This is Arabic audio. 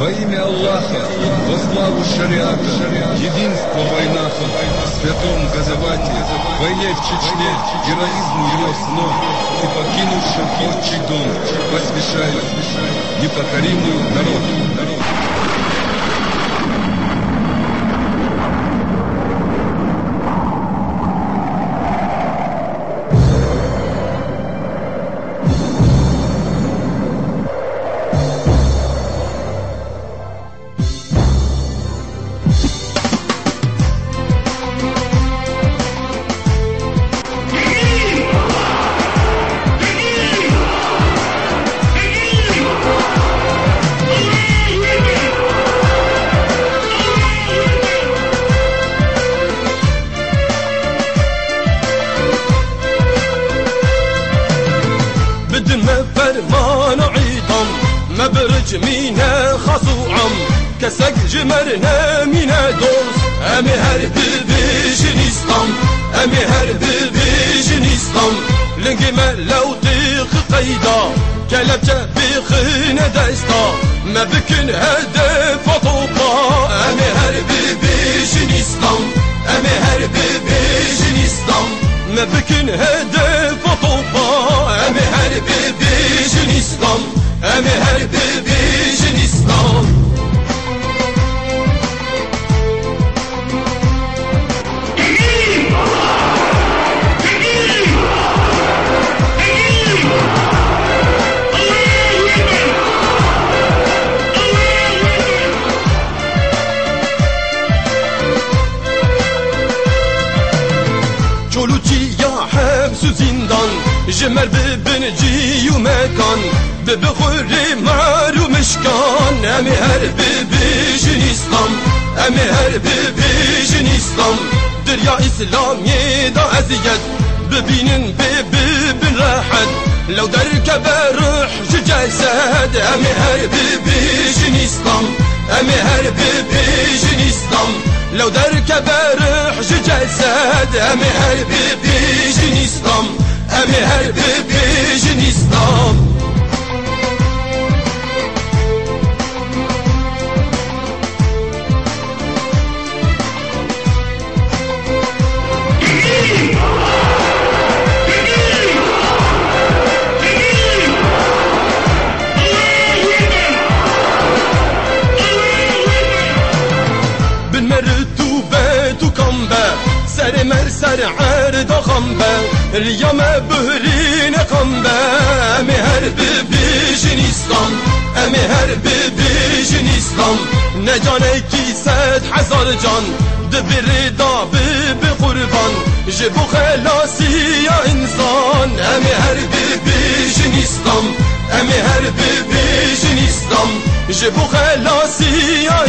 Во имя Аллаха, во славу шариата, единство в войнах, святом Газавате, войне в Чечне, героизму ее снов и покинувшим отчий дом, посвящаю непокоримую كبر ما نعيضم مبرج مينا خصوعم. كسك جمرنا مينا دوز أمي هرب بجنيستم أمي هرب بجنيستم لنجمة لو ضيق قيدا كلبت بخنا دايستا ما بكن هدف وطوبا أمي هرب بجنيستم Çoluçi ya hepsi zindan جمر ببن جي ومكان. ببخوري مار ومشكان. أمي هر ببيجن إسلام. أمي هر ببيجن إسلام. دريا اسلامي دا أزيد. ببينن ببن راحت. لو درك بروح جسد أمي هر ببيجن إسلام. أمي هر ببيجن جسد أمي هر ببيجن اسلام Emi her bebejin İslam سر مر سر عر دا خمبه ریا بهرین خمبه امی هر ببیشن اسلام امی هر ببیشن اسلام نجانه کی صد هزار جان دبر دا به قربان جبو خلاصی یا انسان امی هر ببیشن اسلام امی هر ببیشن اسلام جبو خلاصی یا